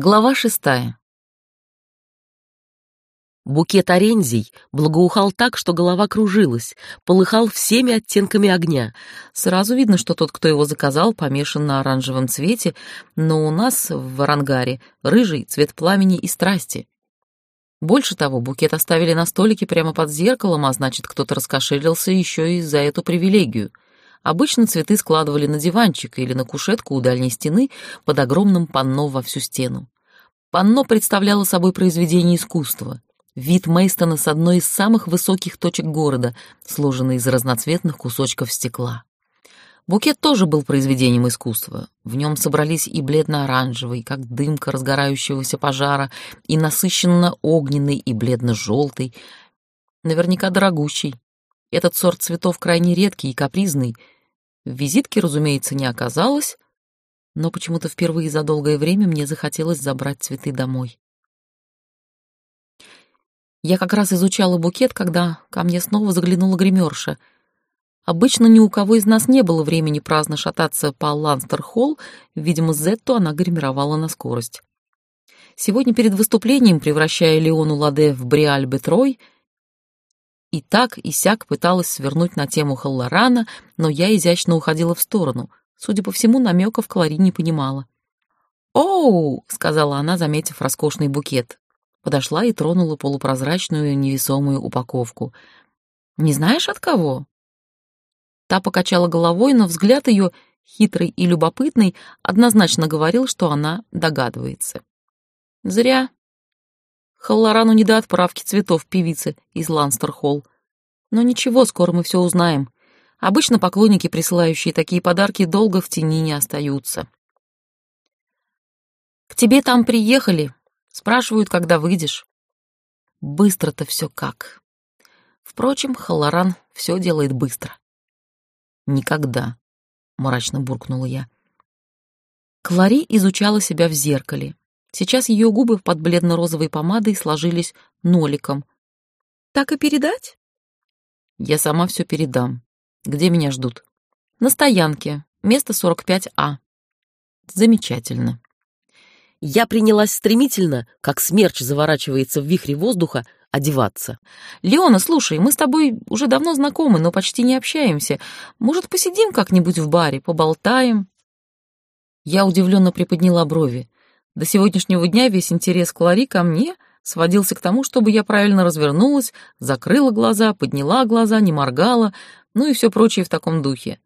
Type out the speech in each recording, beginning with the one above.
Глава шестая. Букет орензий благоухал так, что голова кружилась, полыхал всеми оттенками огня. Сразу видно, что тот, кто его заказал, помешан на оранжевом цвете, но у нас в Варангаре рыжий цвет пламени и страсти. Больше того, букет оставили на столике прямо под зеркалом, а значит, кто-то раскошелился еще и за эту привилегию. Обычно цветы складывали на диванчик или на кушетку у дальней стены под огромным панно во всю стену. Панно представляло собой произведение искусства. Вид Мейстона с одной из самых высоких точек города, сложенный из разноцветных кусочков стекла. Букет тоже был произведением искусства. В нем собрались и бледно-оранжевый, как дымка разгорающегося пожара, и насыщенно-огненный, и бледно-желтый, наверняка дорогущий. Этот сорт цветов крайне редкий и капризный. В визитке, разумеется, не оказалось, но почему-то впервые за долгое время мне захотелось забрать цветы домой. Я как раз изучала букет, когда ко мне снова заглянула гримерша. Обычно ни у кого из нас не было времени праздно шататься по Ланстер-холл, видимо, Зетту она гримировала на скорость. Сегодня перед выступлением, превращая Леону Ладе в Бриаль Бетрой, и так и сяк пыталась свернуть на тему Халлорана, но я изящно уходила в сторону. Судя по всему, намеков Клари не понимала. «Оу!» — сказала она, заметив роскошный букет подошла и тронула полупрозрачную невесомую упаковку. «Не знаешь, от кого?» Та покачала головой, но взгляд ее, хитрый и любопытный, однозначно говорил, что она догадывается. «Зря. Халлорану не до отправки цветов певицы из Ланстерхолл. Но ничего, скоро мы все узнаем. Обычно поклонники, присылающие такие подарки, долго в тени не остаются». «К тебе там приехали», Спрашивают, когда выйдешь. Быстро-то все как. Впрочем, Халлоран все делает быстро. Никогда, мрачно буркнула я. Клари изучала себя в зеркале. Сейчас ее губы под бледно-розовой помадой сложились ноликом. Так и передать? Я сама все передам. Где меня ждут? На стоянке, место 45А. Замечательно. Я принялась стремительно, как смерч заворачивается в вихре воздуха, одеваться. «Леона, слушай, мы с тобой уже давно знакомы, но почти не общаемся. Может, посидим как-нибудь в баре, поболтаем?» Я удивленно приподняла брови. До сегодняшнего дня весь интерес Клари ко мне сводился к тому, чтобы я правильно развернулась, закрыла глаза, подняла глаза, не моргала, ну и все прочее в таком духе.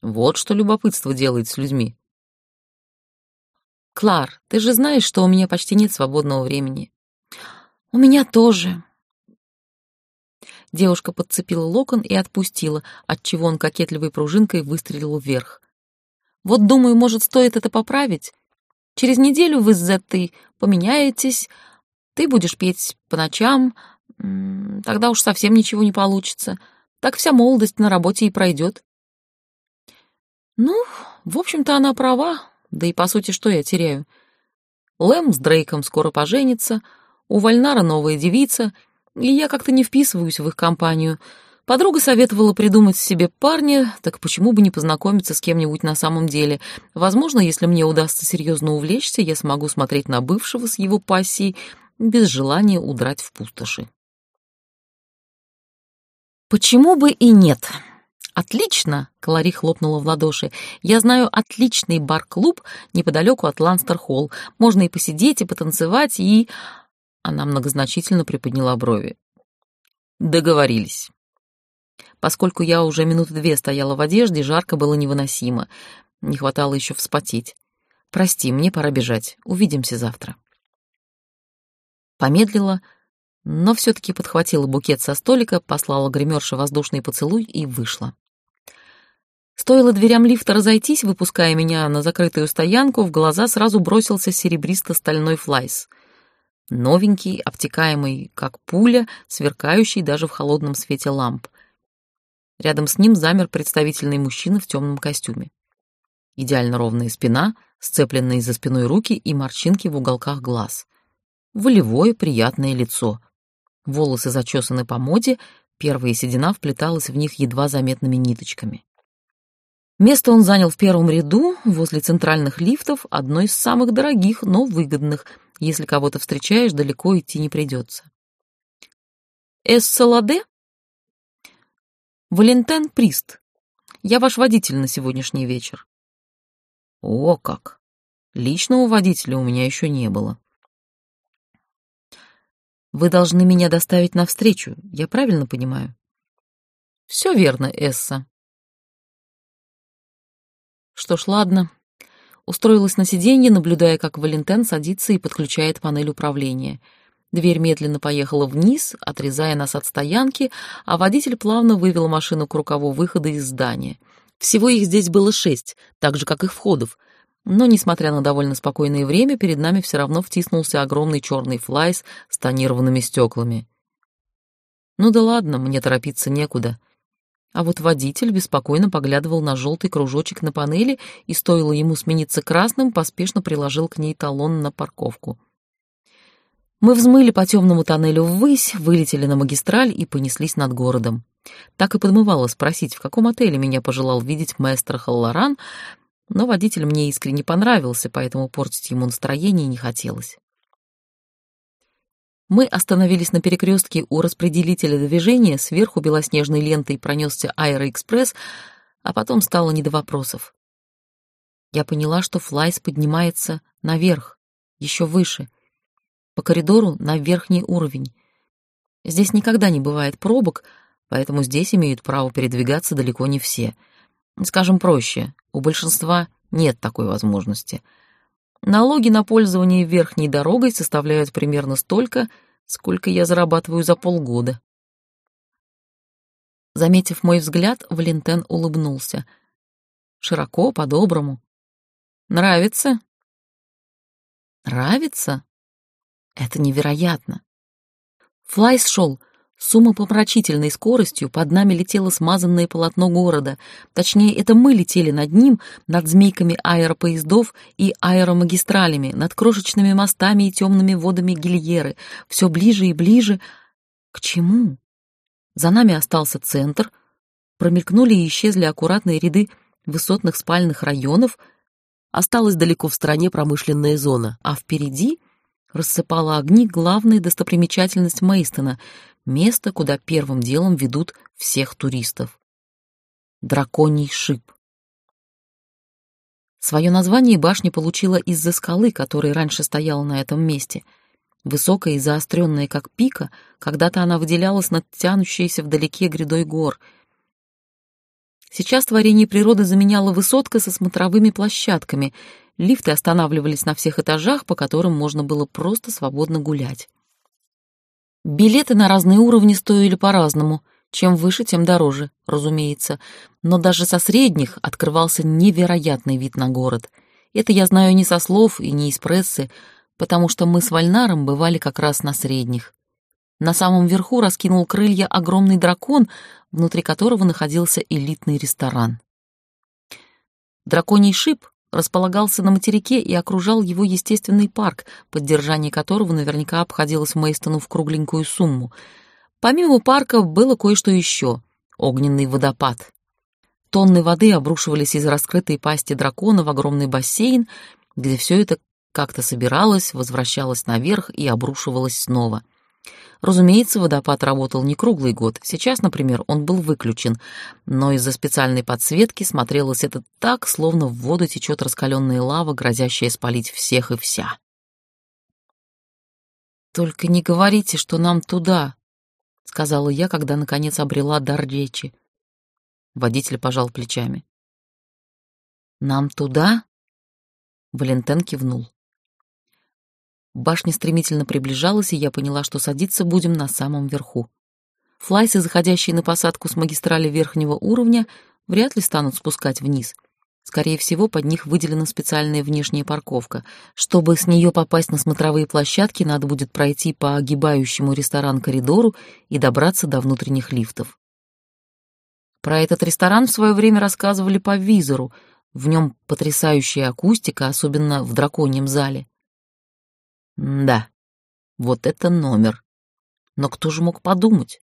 Вот что любопытство делает с людьми. «Клар, ты же знаешь, что у меня почти нет свободного времени». «У меня тоже». Девушка подцепила локон и отпустила, отчего он кокетливой пружинкой выстрелил вверх. «Вот, думаю, может, стоит это поправить. Через неделю вы с Зеттой поменяетесь, ты будешь петь по ночам, тогда уж совсем ничего не получится. Так вся молодость на работе и пройдет». «Ну, в общем-то, она права», да и по сути, что я теряю? Лэм с Дрейком скоро поженится, у Вальнара новая девица, и я как-то не вписываюсь в их компанию. Подруга советовала придумать себе парня, так почему бы не познакомиться с кем-нибудь на самом деле? Возможно, если мне удастся серьезно увлечься, я смогу смотреть на бывшего с его пассией без желания удрать в пустоши. Почему бы и нет? «Отлично!» — Клари хлопнула в ладоши. «Я знаю отличный бар-клуб неподалеку от Ланстер-Холл. Можно и посидеть, и потанцевать, и...» Она многозначительно приподняла брови. «Договорились». Поскольку я уже минуты две стояла в одежде, жарко было невыносимо. Не хватало еще вспотеть. «Прости, мне пора бежать. Увидимся завтра». Помедлила, но все-таки подхватила букет со столика, послала гримерше воздушный поцелуй и вышла. Стоило дверям лифта разойтись, выпуская меня на закрытую стоянку, в глаза сразу бросился серебристо-стальной флайс. Новенький, обтекаемый, как пуля, сверкающий даже в холодном свете ламп. Рядом с ним замер представительный мужчина в темном костюме. Идеально ровная спина, сцепленные за спиной руки и морщинки в уголках глаз. Волевое, приятное лицо. Волосы зачесаны по моде, первая седина вплеталась в них едва заметными ниточками. Место он занял в первом ряду, возле центральных лифтов, одно из самых дорогих, но выгодных. Если кого-то встречаешь, далеко идти не придется. «Эссаладе?» «Валентен Прист. Я ваш водитель на сегодняшний вечер». «О как! Личного водителя у меня еще не было». «Вы должны меня доставить навстречу, я правильно понимаю?» «Все верно, Эсса», что ж, ладно. Устроилась на сиденье, наблюдая, как Валентен садится и подключает панель управления. Дверь медленно поехала вниз, отрезая нас от стоянки, а водитель плавно вывел машину к рукаву выхода из здания. Всего их здесь было шесть, так же, как и входов. Но, несмотря на довольно спокойное время, перед нами все равно втиснулся огромный черный флайс с тонированными стеклами. Ну да ладно, мне торопиться некуда. А вот водитель беспокойно поглядывал на желтый кружочек на панели и, стоило ему смениться красным, поспешно приложил к ней талон на парковку. Мы взмыли по темному тоннелю ввысь, вылетели на магистраль и понеслись над городом. Так и подмывало спросить, в каком отеле меня пожелал видеть маэстро Халлоран, но водитель мне искренне понравился, поэтому портить ему настроение не хотелось. Мы остановились на перекрестке у распределителя движения, сверху белоснежной лентой пронесся аэроэкспресс, а потом стало не до вопросов. Я поняла, что Флайс поднимается наверх, еще выше, по коридору на верхний уровень. Здесь никогда не бывает пробок, поэтому здесь имеют право передвигаться далеко не все. Скажем проще, у большинства нет такой возможности — Налоги на пользование верхней дорогой составляют примерно столько, сколько я зарабатываю за полгода. Заметив мой взгляд, Валентен улыбнулся. Широко, по-доброму. «Нравится?» «Нравится?» Это невероятно. Флайс шел с умопомрачительной скоростью под нами летело смазанное полотно города. Точнее, это мы летели над ним, над змейками аэропоездов и аэромагистралями, над крошечными мостами и темными водами Гильеры, все ближе и ближе. К чему? За нами остался центр, промелькнули и исчезли аккуратные ряды высотных спальных районов, осталась далеко в стороне промышленная зона, а впереди рассыпала огни главная достопримечательность Мейстона — место, куда первым делом ведут всех туристов. Драконий шип. Свое название башня получила из-за скалы, которая раньше стояла на этом месте. Высокая и заостренная, как пика, когда-то она выделялась над тянущейся вдалеке грядой гор. Сейчас творение природы заменяла высотка со смотровыми площадками. Лифты останавливались на всех этажах, по которым можно было просто свободно гулять. Билеты на разные уровни стоили по-разному. Чем выше, тем дороже, разумеется. Но даже со средних открывался невероятный вид на город. Это я знаю не со слов и не из прессы, потому что мы с Вальнаром бывали как раз на средних. На самом верху раскинул крылья огромный дракон, внутри которого находился элитный ресторан. Драконий шип располагался на материке и окружал его естественный парк, поддержание которого наверняка обходилось Мейстону в кругленькую сумму. Помимо парка было кое-что еще — огненный водопад. Тонны воды обрушивались из раскрытой пасти дракона в огромный бассейн, где все это как-то собиралось, возвращалось наверх и обрушивалось снова — Разумеется, водопад работал не круглый год. Сейчас, например, он был выключен, но из-за специальной подсветки смотрелось это так, словно в воду течет раскаленная лава, грозящая спалить всех и вся. «Только не говорите, что нам туда», — сказала я, когда, наконец, обрела дар речи. Водитель пожал плечами. «Нам туда?» Валентен кивнул. Башня стремительно приближалась, и я поняла, что садиться будем на самом верху. Флайсы, заходящие на посадку с магистрали верхнего уровня, вряд ли станут спускать вниз. Скорее всего, под них выделена специальная внешняя парковка. Чтобы с нее попасть на смотровые площадки, надо будет пройти по огибающему ресторан коридору и добраться до внутренних лифтов. Про этот ресторан в свое время рассказывали по визору. В нем потрясающая акустика, особенно в драконьем зале. Да, вот это номер. Но кто же мог подумать?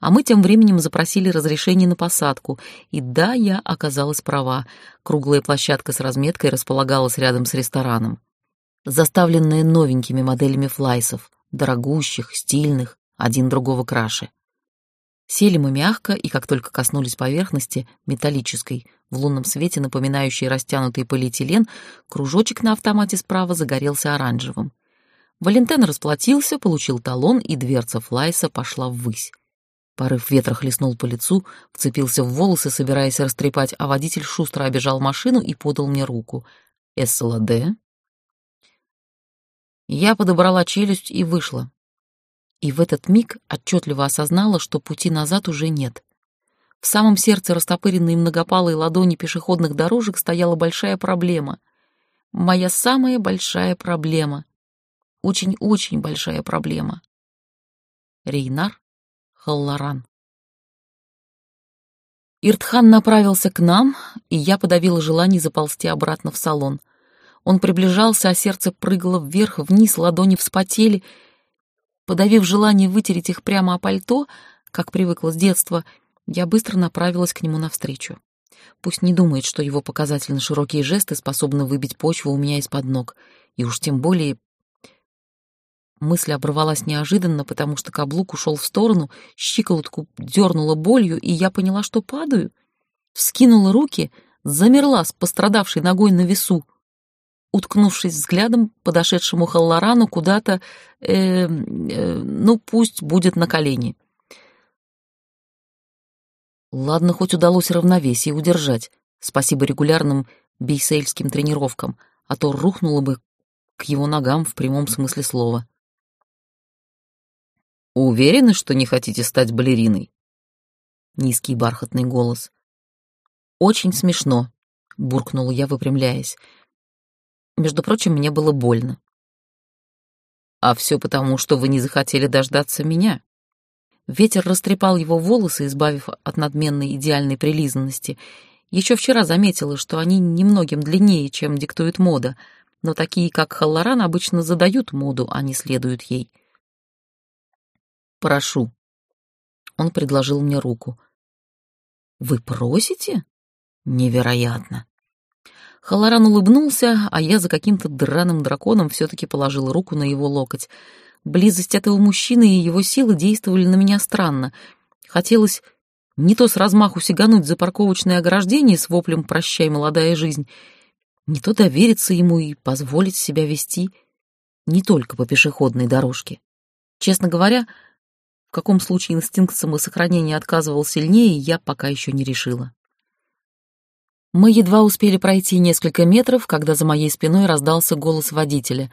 А мы тем временем запросили разрешение на посадку. И да, я оказалась права. Круглая площадка с разметкой располагалась рядом с рестораном. Заставленная новенькими моделями флайсов, дорогущих, стильных, один другого краше. Сели мы мягко, и как только коснулись поверхности, металлической, в лунном свете напоминающей растянутый полиэтилен, кружочек на автомате справа загорелся оранжевым. Валентен расплатился, получил талон, и дверца Флайса пошла ввысь. Порыв ветра хлестнул по лицу, вцепился в волосы, собираясь растрепать, а водитель шустро обежал машину и подал мне руку. «Эсселаде?» Я подобрала челюсть и вышла. И в этот миг отчетливо осознала, что пути назад уже нет. В самом сердце растопыренной многопалой ладони пешеходных дорожек стояла большая проблема. Моя самая большая проблема. Очень-очень большая проблема. Рейнар Халларан. Иртхан направился к нам, и я подавила желание заползти обратно в салон. Он приближался, а сердце прыгало вверх-вниз, ладони вспотели. Подавив желание вытереть их прямо о пальто, как привыкла с детства, — я быстро направилась к нему навстречу. Пусть не думает, что его показательно широкие жесты способны выбить почву у меня из-под ног. И уж тем более... Мысль оборвалась неожиданно, потому что каблук ушел в сторону, щиколотку дернула болью, и я поняла, что падаю. Вскинула руки, замерла с пострадавшей ногой на весу, уткнувшись взглядом подошедшему Халлорану куда-то, э, э, ну, пусть будет на колени. Ладно, хоть удалось равновесие удержать, спасибо регулярным бейсейльским тренировкам, а то рухнуло бы к его ногам в прямом смысле слова. «Уверены, что не хотите стать балериной?» Низкий бархатный голос. «Очень смешно», — буркнула я, выпрямляясь. Между прочим, мне было больно. «А все потому, что вы не захотели дождаться меня», Ветер растрепал его волосы, избавив от надменной идеальной прилизанности. Еще вчера заметила, что они немногим длиннее, чем диктует мода, но такие, как Халлоран, обычно задают моду, а не следуют ей. «Прошу». Он предложил мне руку. «Вы просите? Невероятно!» Халаран улыбнулся, а я за каким-то драным драконом все-таки положила руку на его локоть — Близость этого мужчины и его силы действовали на меня странно. Хотелось не то с размаху сигануть за парковочное ограждение с воплем «Прощай, молодая жизнь», не то довериться ему и позволить себя вести не только по пешеходной дорожке. Честно говоря, в каком случае инстинкт самосохранения отказывал сильнее, я пока еще не решила. Мы едва успели пройти несколько метров, когда за моей спиной раздался голос водителя.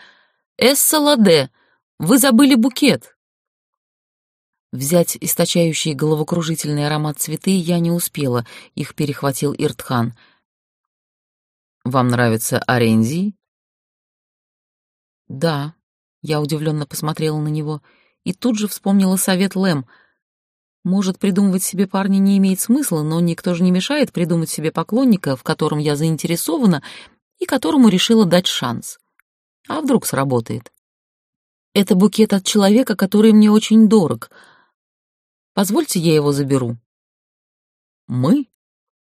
«Эсса Ладе! Вы забыли букет!» Взять источающий головокружительный аромат цветы я не успела, их перехватил Иртхан. «Вам нравится орензий?» «Да», — я удивленно посмотрела на него и тут же вспомнила совет Лэм. «Может, придумывать себе парня не имеет смысла, но никто же не мешает придумать себе поклонника, в котором я заинтересована и которому решила дать шанс. А вдруг сработает?» Это букет от человека, который мне очень дорог. Позвольте, я его заберу. Мы,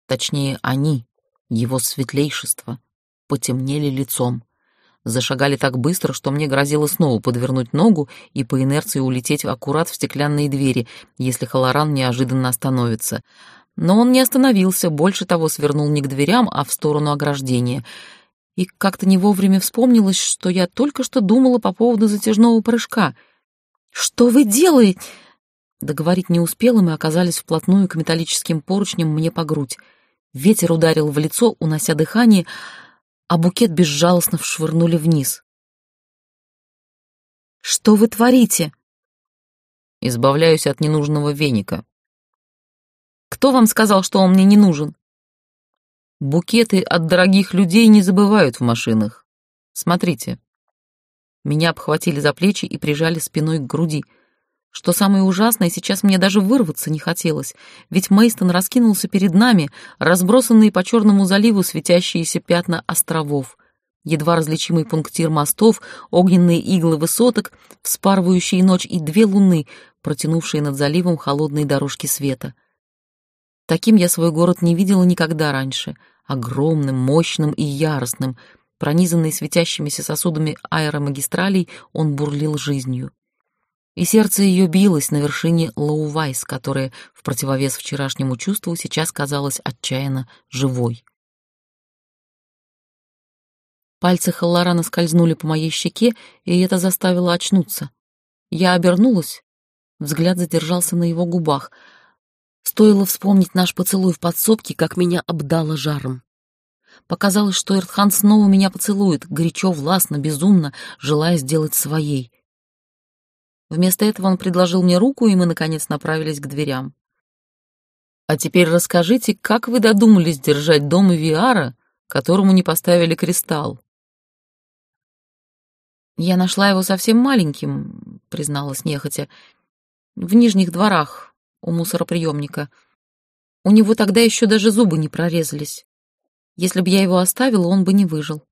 точнее они, его светлейшество, потемнели лицом. Зашагали так быстро, что мне грозило снова подвернуть ногу и по инерции улететь аккурат в стеклянные двери, если Халаран неожиданно остановится. Но он не остановился, больше того свернул не к дверям, а в сторону ограждения — и как-то не вовремя вспомнилось, что я только что думала по поводу затяжного прыжка. «Что вы делаете?» Договорить не успела, мы оказались вплотную к металлическим поручням мне по грудь. Ветер ударил в лицо, унося дыхание, а букет безжалостно вшвырнули вниз. «Что вы творите?» «Избавляюсь от ненужного веника». «Кто вам сказал, что он мне не нужен?» Букеты от дорогих людей не забывают в машинах. Смотрите. Меня обхватили за плечи и прижали спиной к груди. Что самое ужасное, сейчас мне даже вырваться не хотелось, ведь Мейстон раскинулся перед нами, разбросанные по Черному заливу светящиеся пятна островов. едва различимый пунктир мостов, огненные иглы высоток, вспарывающие ночь и две луны, протянувшие над заливом холодные дорожки света. Таким я свой город не видела никогда раньше, огромным, мощным и яростным, пронизанный светящимися сосудами аэромагистралей, он бурлил жизнью. И сердце ее билось на вершине Лоувайс, которая, в противовес вчерашнему чувству, сейчас казалась отчаянно живой. Пальцы Халлорана скользнули по моей щеке, и это заставило очнуться. Я обернулась, взгляд задержался на его губах. Стоило вспомнить наш поцелуй в подсобке, как меня обдало жаром. Показалось, что Эртхан снова меня поцелует, горячо, властно, безумно, желая сделать своей. Вместо этого он предложил мне руку, и мы, наконец, направились к дверям. «А теперь расскажите, как вы додумались держать дом Виара, которому не поставили кристалл?» «Я нашла его совсем маленьким», — призналась нехотя, — «в нижних дворах, у мусороприемника. У него тогда еще даже зубы не прорезались. Если бы я его оставила, он бы не выжил».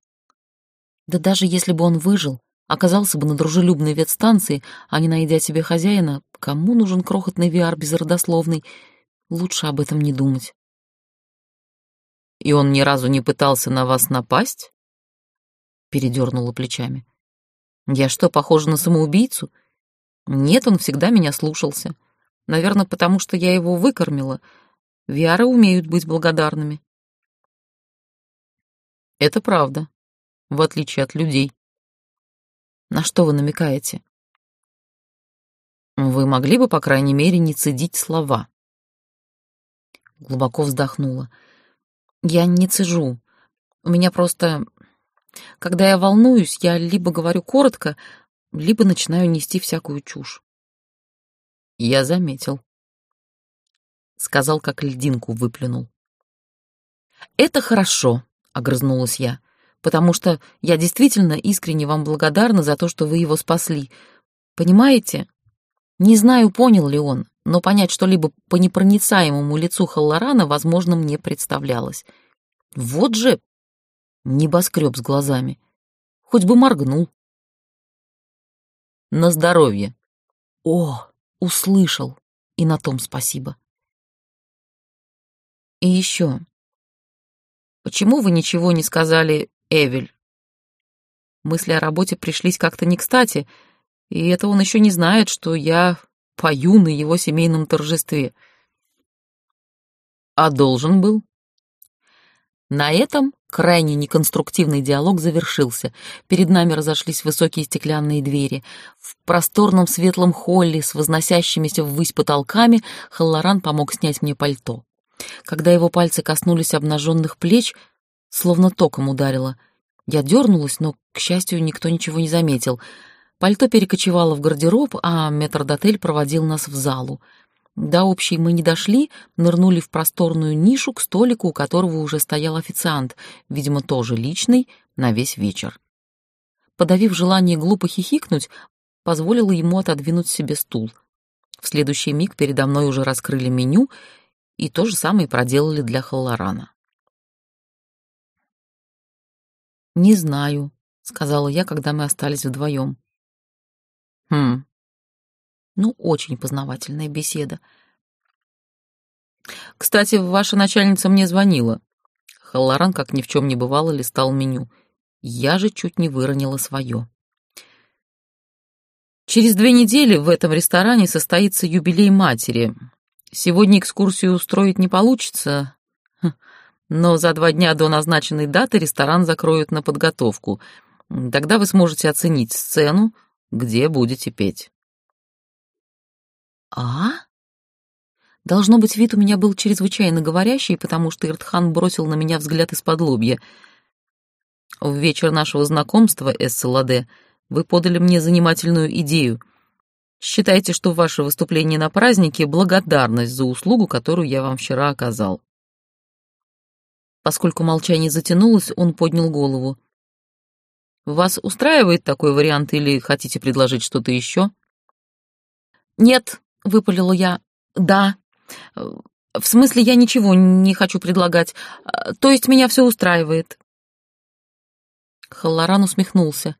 «Да даже если бы он выжил, оказался бы на дружелюбной ветстанции, а не найдя себе хозяина, кому нужен крохотный VR безродословный? Лучше об этом не думать». «И он ни разу не пытался на вас напасть?» Передернула плечами. Я что, похожа на самоубийцу? Нет, он всегда меня слушался. Наверное, потому что я его выкормила. Виары умеют быть благодарными. Это правда, в отличие от людей. На что вы намекаете? Вы могли бы, по крайней мере, не цедить слова. Глубоко вздохнула. Я не цежу. У меня просто когда я волнуюсь, я либо говорю коротко, либо начинаю нести всякую чушь. Я заметил. Сказал, как льдинку выплюнул. «Это хорошо», — огрызнулась я, «потому что я действительно искренне вам благодарна за то, что вы его спасли. Понимаете? Не знаю, понял ли он, но понять что-либо по непроницаемому лицу Халлорана возможным не представлялось. Вот же Небоскреб с глазами. Хоть бы моргнул. На здоровье. О, услышал. И на том спасибо. И еще. Почему вы ничего не сказали, Эвель? Мысли о работе пришлись как-то не кстати, и это он еще не знает, что я пою на его семейном торжестве. А должен был? На этом крайне неконструктивный диалог завершился. Перед нами разошлись высокие стеклянные двери. В просторном светлом холле с возносящимися ввысь потолками Халлоран помог снять мне пальто. Когда его пальцы коснулись обнаженных плеч, словно током ударило. Я дернулась, но, к счастью, никто ничего не заметил. Пальто перекочевало в гардероб, а метрдотель проводил нас в залу. До общей мы не дошли, нырнули в просторную нишу к столику, у которого уже стоял официант, видимо, тоже личный, на весь вечер. Подавив желание глупо хихикнуть, позволила ему отодвинуть себе стул. В следующий миг передо мной уже раскрыли меню, и то же самое проделали для Халлорана. «Не знаю», — сказала я, когда мы остались вдвоем. «Хм, ну, очень познавательная беседа. «Кстати, ваша начальница мне звонила». Халлоран, как ни в чем не бывало, листал меню. Я же чуть не выронила свое. Через две недели в этом ресторане состоится юбилей матери. Сегодня экскурсию устроить не получится, хм, но за два дня до назначенной даты ресторан закроют на подготовку. Тогда вы сможете оценить сцену, где будете петь. «А?» Должно быть, вид у меня был чрезвычайно говорящий, потому что Иртхан бросил на меня взгляд из-под лобья. «В вечер нашего знакомства, Эсселаде, вы подали мне занимательную идею. Считайте, что ваше выступление на празднике — благодарность за услугу, которую я вам вчера оказал». Поскольку молчание затянулось, он поднял голову. «Вас устраивает такой вариант или хотите предложить что-то еще?» «Нет», — выпалила я. «Да. В смысле, я ничего не хочу предлагать. То есть меня все устраивает». Халлоран усмехнулся.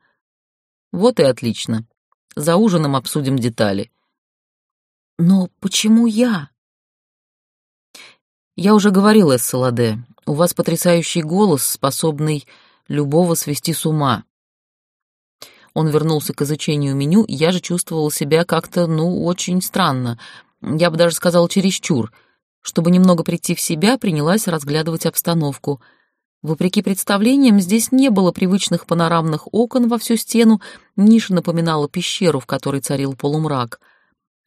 Вот и отлично. За ужином обсудим детали. Но почему я? Я уже говорил, Эссаладе, у вас потрясающий голос, способный любого свести с ума. Он вернулся к изучению меню, я же чувствовал себя как-то, ну, очень странно. Я бы даже сказал, чересчур. Чтобы немного прийти в себя, принялась разглядывать обстановку. Вопреки представлениям, здесь не было привычных панорамных окон во всю стену, ниша напоминала пещеру, в которой царил полумрак.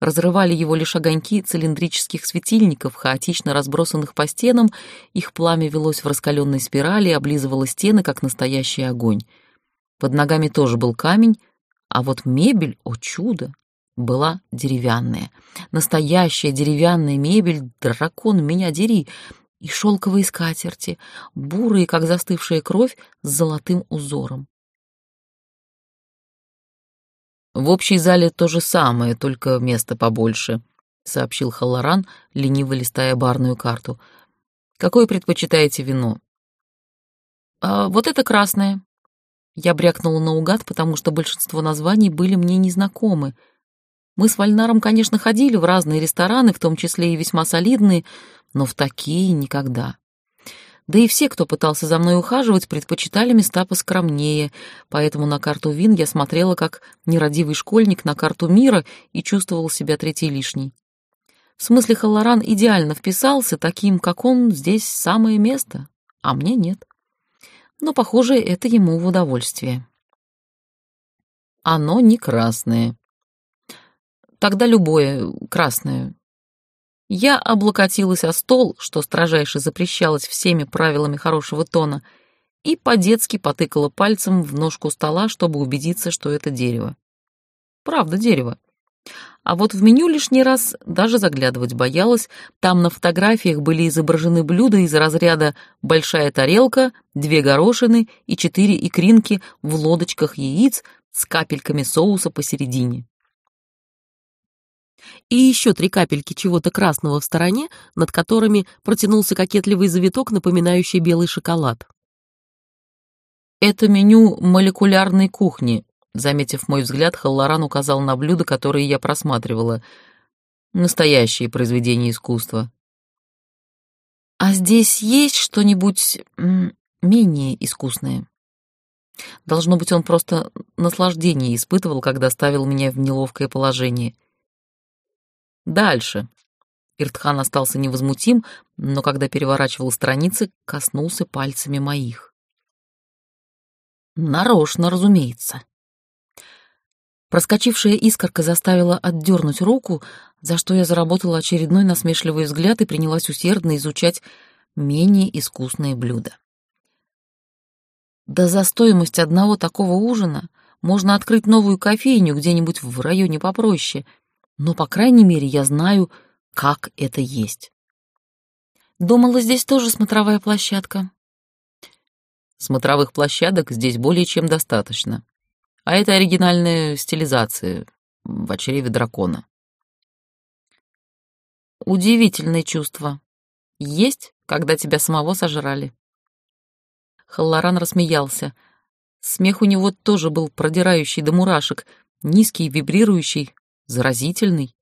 Разрывали его лишь огоньки цилиндрических светильников, хаотично разбросанных по стенам, их пламя велось в раскаленной спирали и облизывало стены, как настоящий огонь. Под ногами тоже был камень, а вот мебель, о чудо, была деревянная. Настоящая деревянная мебель, дракон, меня дери, и шелковые скатерти, бурые, как застывшая кровь, с золотым узором. «В общей зале то же самое, только место побольше», — сообщил Халлоран, лениво листая барную карту. «Какое предпочитаете вино?» а, «Вот это красное», я брякнула наугад, потому что большинство названий были мне незнакомы. Мы с Вальнаром, конечно, ходили в разные рестораны, в том числе и весьма солидные, но в такие никогда. Да и все, кто пытался за мной ухаживать, предпочитали места поскромнее, поэтому на карту вин я смотрела как нерадивый школьник на карту мира и чувствовал себя третий лишний. В смысле, Халлоран идеально вписался, таким, как он, здесь самое место, а мне нет но, похоже, это ему в удовольствие. Оно не красное. Тогда любое красное. Я облокотилась о стол, что строжайше запрещалось всеми правилами хорошего тона, и по-детски потыкала пальцем в ножку стола, чтобы убедиться, что это дерево. Правда, дерево. А вот в меню лишний раз даже заглядывать боялась. Там на фотографиях были изображены блюда из разряда «большая тарелка», «две горошины» и «четыре икринки» в лодочках яиц с капельками соуса посередине. И еще три капельки чего-то красного в стороне, над которыми протянулся кокетливый завиток, напоминающий белый шоколад. Это меню молекулярной кухни, Заметив мой взгляд, Халлоран указал на блюда, которые я просматривала. Настоящие произведения искусства. «А здесь есть что-нибудь менее искусное?» Должно быть, он просто наслаждение испытывал, когда ставил меня в неловкое положение. Дальше. Иртхан остался невозмутим, но когда переворачивал страницы, коснулся пальцами моих. Нарочно, разумеется. Проскочившая искорка заставила отдернуть руку, за что я заработала очередной насмешливый взгляд и принялась усердно изучать менее искусные блюда. Да за стоимость одного такого ужина можно открыть новую кофейню где-нибудь в районе попроще, но, по крайней мере, я знаю, как это есть. Думала, здесь тоже смотровая площадка. Смотровых площадок здесь более чем достаточно. А это оригинальная стилизация в очреве дракона. Удивительное чувство. Есть, когда тебя самого сожрали. Халлоран рассмеялся. Смех у него тоже был продирающий до мурашек, низкий, вибрирующий, заразительный.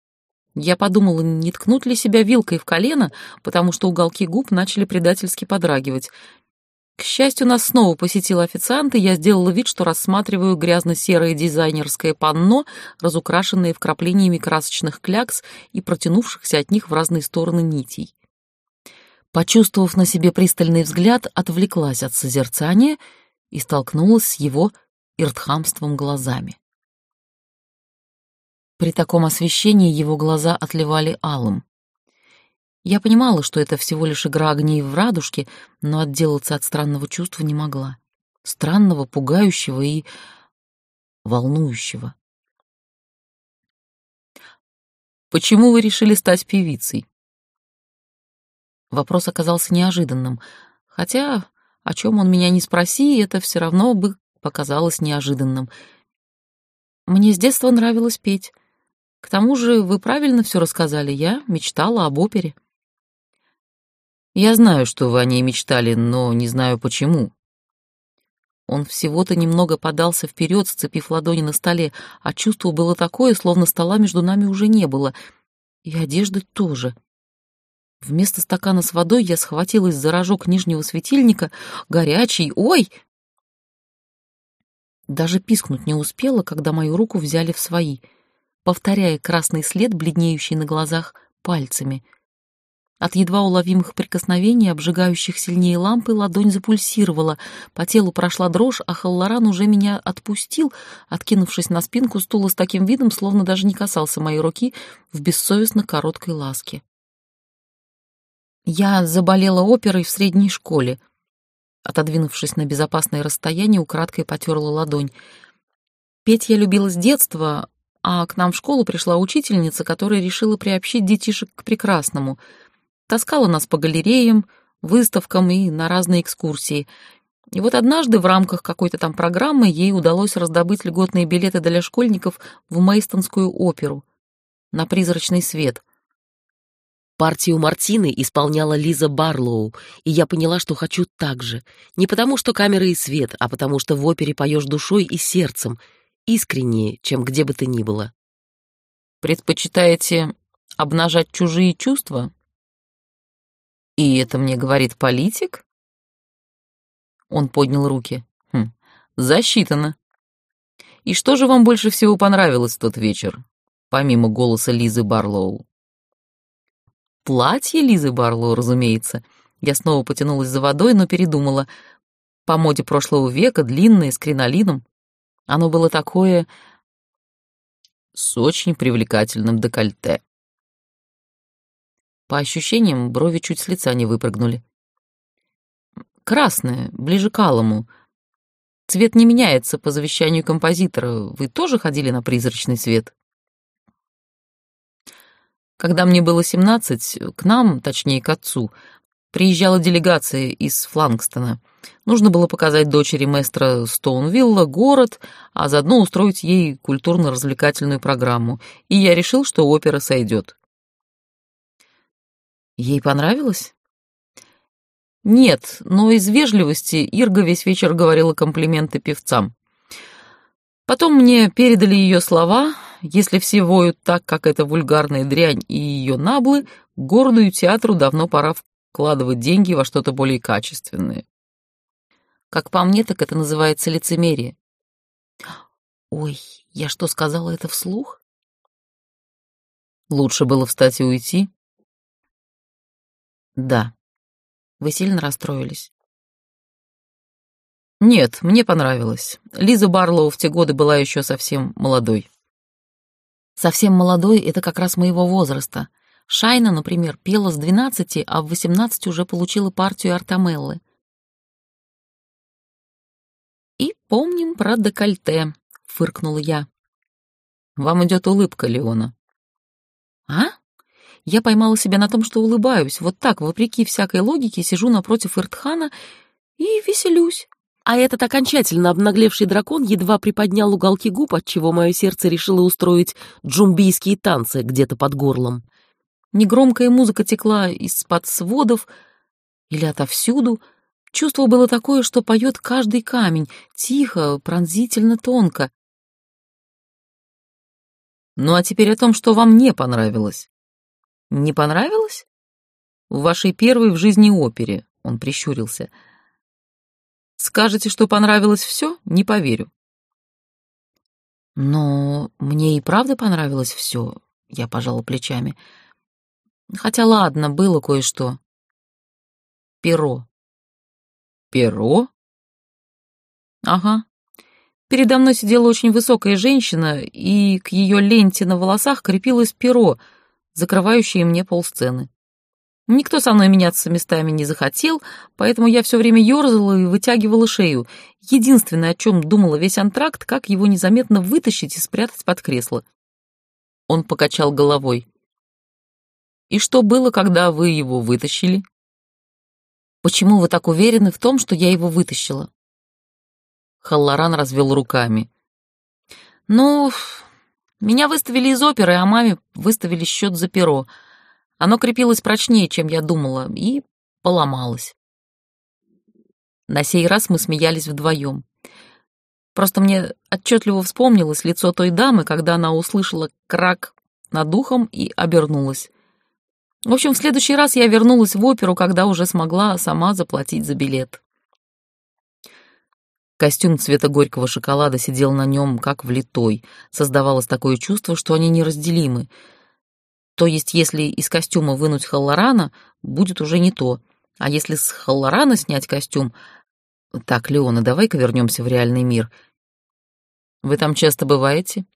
Я подумала, не ткнуть ли себя вилкой в колено, потому что уголки губ начали предательски подрагивать. К счастью, нас снова посетил официант, и я сделала вид, что рассматриваю грязно-серое дизайнерское панно, разукрашенное вкраплениями красочных клякс и протянувшихся от них в разные стороны нитей. Почувствовав на себе пристальный взгляд, отвлеклась от созерцания и столкнулась с его иртхамством глазами. При таком освещении его глаза отливали алым. Я понимала, что это всего лишь игра огней в радужке, но отделаться от странного чувства не могла. Странного, пугающего и волнующего. «Почему вы решили стать певицей?» Вопрос оказался неожиданным, хотя о чем он меня не спроси, это все равно бы показалось неожиданным. Мне с детства нравилось петь. К тому же вы правильно все рассказали, я мечтала об опере. Я знаю, что вы о ней мечтали, но не знаю почему. Он всего-то немного подался вперед, сцепив ладони на столе, а чувство было такое, словно стола между нами уже не было. И одежды тоже. Вместо стакана с водой я схватилась за рожок нижнего светильника, горячий, ой! Даже пискнуть не успела, когда мою руку взяли в свои, повторяя красный след, бледнеющий на глазах, пальцами — от едва уловимых прикосновений, обжигающих сильнее лампы, ладонь запульсировала. По телу прошла дрожь, а Халлоран уже меня отпустил, откинувшись на спинку стула с таким видом, словно даже не касался моей руки в бессовестно короткой ласке. Я заболела оперой в средней школе. Отодвинувшись на безопасное расстояние, украдкой потерла ладонь. Петь я любила с детства, а к нам в школу пришла учительница, которая решила приобщить детишек к прекрасному — таскала нас по галереям, выставкам и на разные экскурсии. И вот однажды в рамках какой-то там программы ей удалось раздобыть льготные билеты для школьников в Мейстонскую оперу на «Призрачный свет». Партию Мартины исполняла Лиза Барлоу, и я поняла, что хочу так же. Не потому, что камера и свет, а потому, что в опере поешь душой и сердцем, искреннее, чем где бы то ни было. «Предпочитаете обнажать чужие чувства?» «И это мне говорит политик?» Он поднял руки. «Хм, засчитано. И что же вам больше всего понравилось в тот вечер, помимо голоса Лизы Барлоу?» «Платье Лизы Барлоу, разумеется». Я снова потянулась за водой, но передумала. По моде прошлого века, длинное, с кринолином. Оно было такое... с очень привлекательным декольте. По ощущениям, брови чуть с лица не выпрыгнули. Красное, ближе к алому. Цвет не меняется по завещанию композитора. Вы тоже ходили на призрачный свет? Когда мне было семнадцать, к нам, точнее к отцу, приезжала делегация из Флангстона. Нужно было показать дочери мэстра Стоунвилла город, а заодно устроить ей культурно-развлекательную программу. И я решил, что опера сойдет. Ей понравилось? Нет, но из вежливости Ирга весь вечер говорила комплименты певцам. Потом мне передали ее слова, если все воют так, как эта вульгарная дрянь и ее наблы, городу и театру давно пора вкладывать деньги во что-то более качественное. Как по мне, так это называется лицемерие. Ой, я что, сказала это вслух? Лучше было встать и уйти, да. Вы сильно расстроились? Нет, мне понравилось. Лиза Барлоу в те годы была еще совсем молодой. Совсем молодой — это как раз моего возраста. Шайна, например, пела с 12, а в 18 уже получила партию Артамеллы. «И помним про декольте», — фыркнула я. «Вам идет улыбка, Леона». Я поймала себя на том, что улыбаюсь. Вот так, вопреки всякой логике, сижу напротив Иртхана и веселюсь. А этот окончательно обнаглевший дракон едва приподнял уголки губ, отчего мое сердце решило устроить джумбийские танцы где-то под горлом. Негромкая музыка текла из-под сводов или отовсюду. Чувство было такое, что поет каждый камень, тихо, пронзительно, тонко. Ну а теперь о том, что вам не понравилось. Не понравилось? В вашей первой в жизни опере, он прищурился. Скажете, что понравилось все? Не поверю. Но мне и правда понравилось все, я пожала плечами. Хотя ладно, было кое-что. Перо. Перо? Ага. Передо мной сидела очень высокая женщина, и к ее ленте на волосах крепилось перо — закрывающие мне полсцены. Никто со мной меняться местами не захотел, поэтому я все время ерзала и вытягивала шею. Единственное, о чем думала весь антракт, как его незаметно вытащить и спрятать под кресло. Он покачал головой. «И что было, когда вы его вытащили?» «Почему вы так уверены в том, что я его вытащила?» Халлоран развел руками. «Ну, меня выставили из оперы, а маме выставили счет за перо. Оно крепилось прочнее, чем я думала, и поломалось. На сей раз мы смеялись вдвоем. Просто мне отчетливо вспомнилось лицо той дамы, когда она услышала крак над духом и обернулась. В общем, в следующий раз я вернулась в оперу, когда уже смогла сама заплатить за билет. Костюм цвета горького шоколада сидел на нем как влитой. Создавалось такое чувство, что они неразделимы. То есть, если из костюма вынуть Халлорана, будет уже не то. А если с Халлорана снять костюм... Так, Леона, давай-ка вернемся в реальный мир. Вы там часто бываете?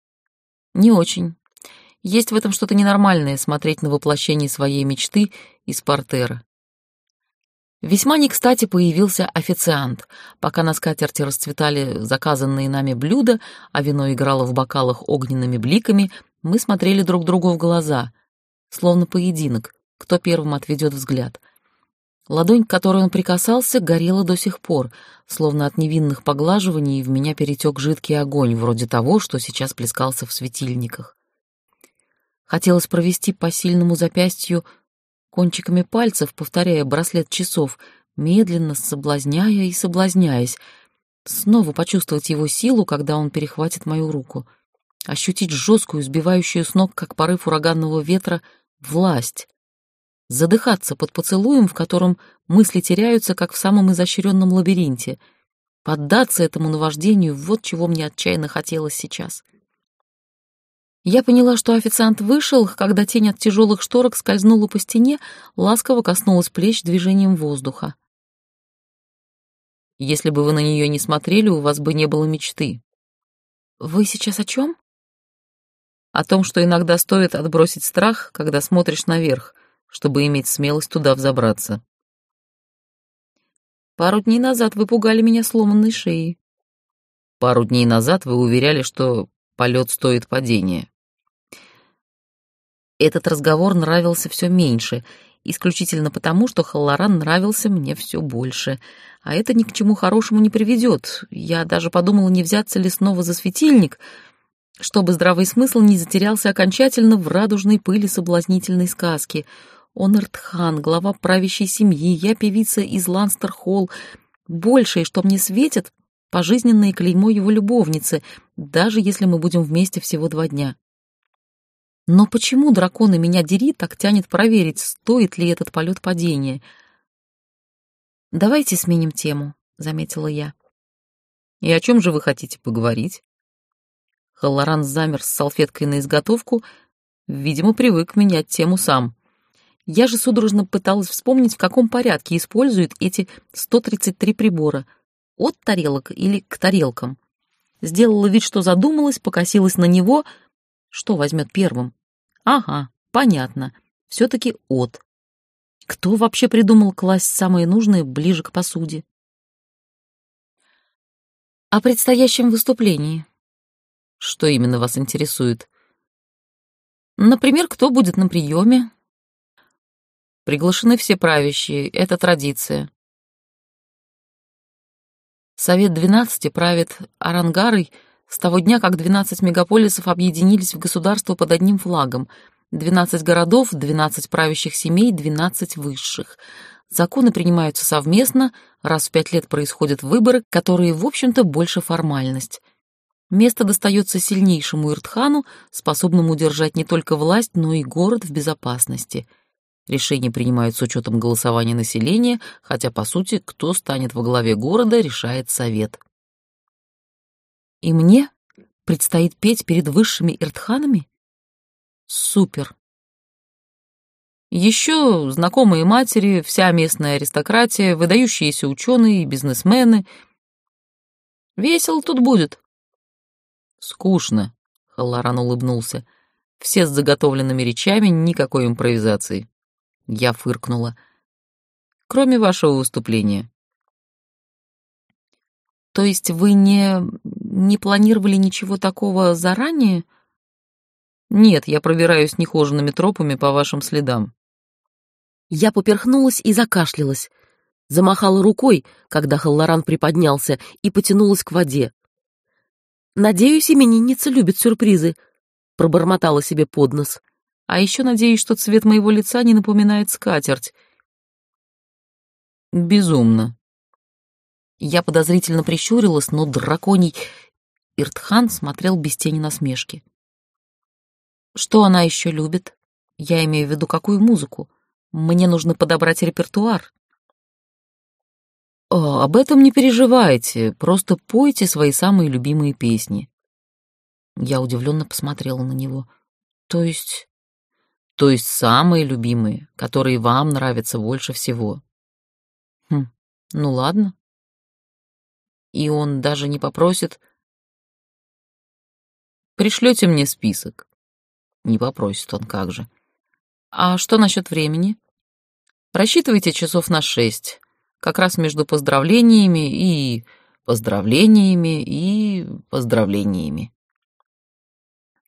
Не очень. Есть в этом что-то ненормальное — смотреть на воплощение своей мечты из портера. Весьма не кстати появился официант. Пока на скатерти расцветали заказанные нами блюда, а вино играло в бокалах огненными бликами, мы смотрели друг другу в глаза, словно поединок, кто первым отведет взгляд. Ладонь, к которой он прикасался, горела до сих пор, словно от невинных поглаживаний в меня перетек жидкий огонь, вроде того, что сейчас плескался в светильниках. Хотелось провести по сильному запястью кончиками пальцев, повторяя браслет часов, медленно соблазняя и соблазняясь, снова почувствовать его силу, когда он перехватит мою руку, ощутить жесткую, сбивающую с ног, как порыв ураганного ветра, власть, задыхаться под поцелуем, в котором мысли теряются, как в самом изощренном лабиринте, поддаться этому наваждению, вот чего мне отчаянно хотелось сейчас. Я поняла, что официант вышел, когда тень от тяжелых шторок скользнула по стене, ласково коснулась плеч движением воздуха. Если бы вы на нее не смотрели, у вас бы не было мечты. Вы сейчас о чем? О том, что иногда стоит отбросить страх, когда смотришь наверх, чтобы иметь смелость туда взобраться. Пару дней назад вы пугали меня сломанной шеей. Пару дней назад вы уверяли, что полет стоит падения. Этот разговор нравился все меньше, исключительно потому, что Халлоран нравился мне все больше. А это ни к чему хорошему не приведет. Я даже подумала, не взяться ли снова за светильник, чтобы здравый смысл не затерялся окончательно в радужной пыли соблазнительной сказки. Он Иртхан, глава правящей семьи, я певица из Ланстер-Холл. Большее, что мне светит, пожизненное клеймо его любовницы, даже если мы будем вместе всего два дня. Но почему драконы меня дери так тянет проверить, стоит ли этот полет падения? «Давайте сменим тему», — заметила я. «И о чем же вы хотите поговорить?» Халлоран замер с салфеткой на изготовку, видимо, привык менять тему сам. Я же судорожно пыталась вспомнить, в каком порядке используют эти 133 прибора. От тарелок или к тарелкам. Сделала вид, что задумалась, покосилась на него — что возьмет первым? Ага, понятно. Все-таки от. Кто вообще придумал класть самые нужные ближе к посуде? О предстоящем выступлении. Что именно вас интересует? Например, кто будет на приеме? Приглашены все правящие, это традиция. Совет двенадцати правит Арангарой с того дня, как 12 мегаполисов объединились в государство под одним флагом, 12 городов, 12 правящих семей, 12 высших. Законы принимаются совместно, раз в пять лет происходят выборы, которые, в общем-то, больше формальность. Место достается сильнейшему Иртхану, способному удержать не только власть, но и город в безопасности. Решения принимают с учетом голосования населения, хотя, по сути, кто станет во главе города, решает совет. И мне предстоит петь перед высшими иртханами? Супер. Еще знакомые матери, вся местная аристократия, выдающиеся ученые и бизнесмены. Весело тут будет. Скучно, Халларан улыбнулся. Все с заготовленными речами, никакой импровизации. Я фыркнула. Кроме вашего выступления. То есть вы не не планировали ничего такого заранее? Нет, я пробираюсь нехоженными тропами по вашим следам. Я поперхнулась и закашлялась. Замахала рукой, когда Халлоран приподнялся, и потянулась к воде. «Надеюсь, именинница любит сюрпризы», — пробормотала себе под нос. «А еще надеюсь, что цвет моего лица не напоминает скатерть». «Безумно», я подозрительно прищурилась, но драконий Иртхан смотрел без тени насмешки. Что она еще любит? Я имею в виду, какую музыку? Мне нужно подобрать репертуар. О, об этом не переживайте, просто пойте свои самые любимые песни. Я удивленно посмотрела на него. То есть... То есть самые любимые, которые вам нравятся больше всего. Хм, ну ладно. И он даже не попросит... Пришлете мне список. Не попросит он, как же. А что насчет времени? Рассчитывайте часов на шесть. Как раз между поздравлениями и... поздравлениями и... поздравлениями.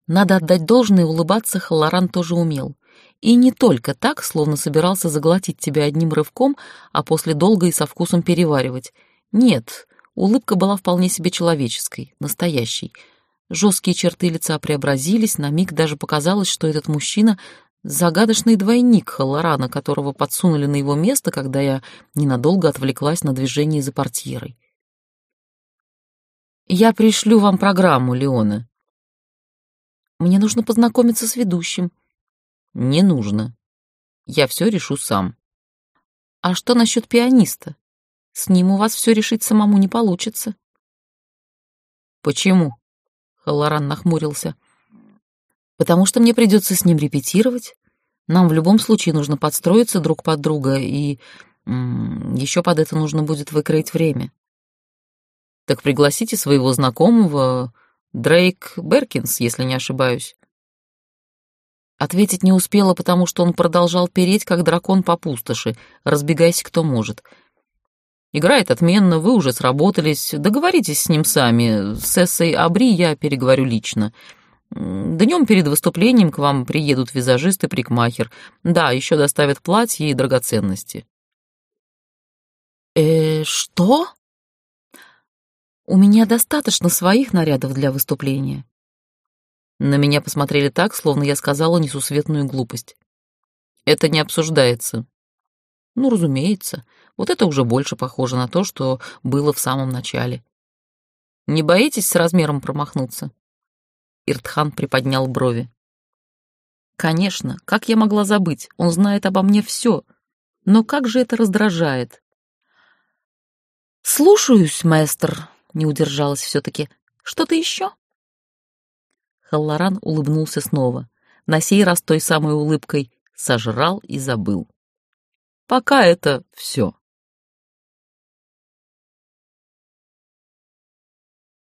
Надо отдать должное, улыбаться Халлоран тоже умел. И не только так, словно собирался заглотить тебя одним рывком, а после долго и со вкусом переваривать. Нет, улыбка была вполне себе человеческой, настоящей — Жесткие черты лица преобразились, на миг даже показалось, что этот мужчина — загадочный двойник Халлорана, которого подсунули на его место, когда я ненадолго отвлеклась на движение за портьерой. «Я пришлю вам программу, Леона». «Мне нужно познакомиться с ведущим». «Не нужно. Я все решу сам». «А что насчет пианиста? С ним у вас все решить самому не получится». «Почему?» Халлоран нахмурился. «Потому что мне придется с ним репетировать. Нам в любом случае нужно подстроиться друг под друга, и еще под это нужно будет выкроить время». «Так пригласите своего знакомого, Дрейк Беркинс, если не ошибаюсь». Ответить не успела, потому что он продолжал переть, как дракон по пустоши, разбегайся кто может — Играет отменно, вы уже сработались. Договоритесь с ним сами. С Эссой Абри я переговорю лично. Днем перед выступлением к вам приедут визажист и прикмахер. Да, еще доставят платье и драгоценности. Э, что? У меня достаточно своих нарядов для выступления. На меня посмотрели так, словно я сказала несусветную глупость. Это не обсуждается. Ну, разумеется. Вот это уже больше похоже на то, что было в самом начале. Не боитесь с размером промахнуться? Иртхан приподнял брови. Конечно, как я могла забыть? Он знает обо мне все. Но как же это раздражает? Слушаюсь, маэстр, не удержалась все-таки. Что-то еще? Халлоран улыбнулся снова, на сей раз той самой улыбкой сожрал и забыл. Пока это все.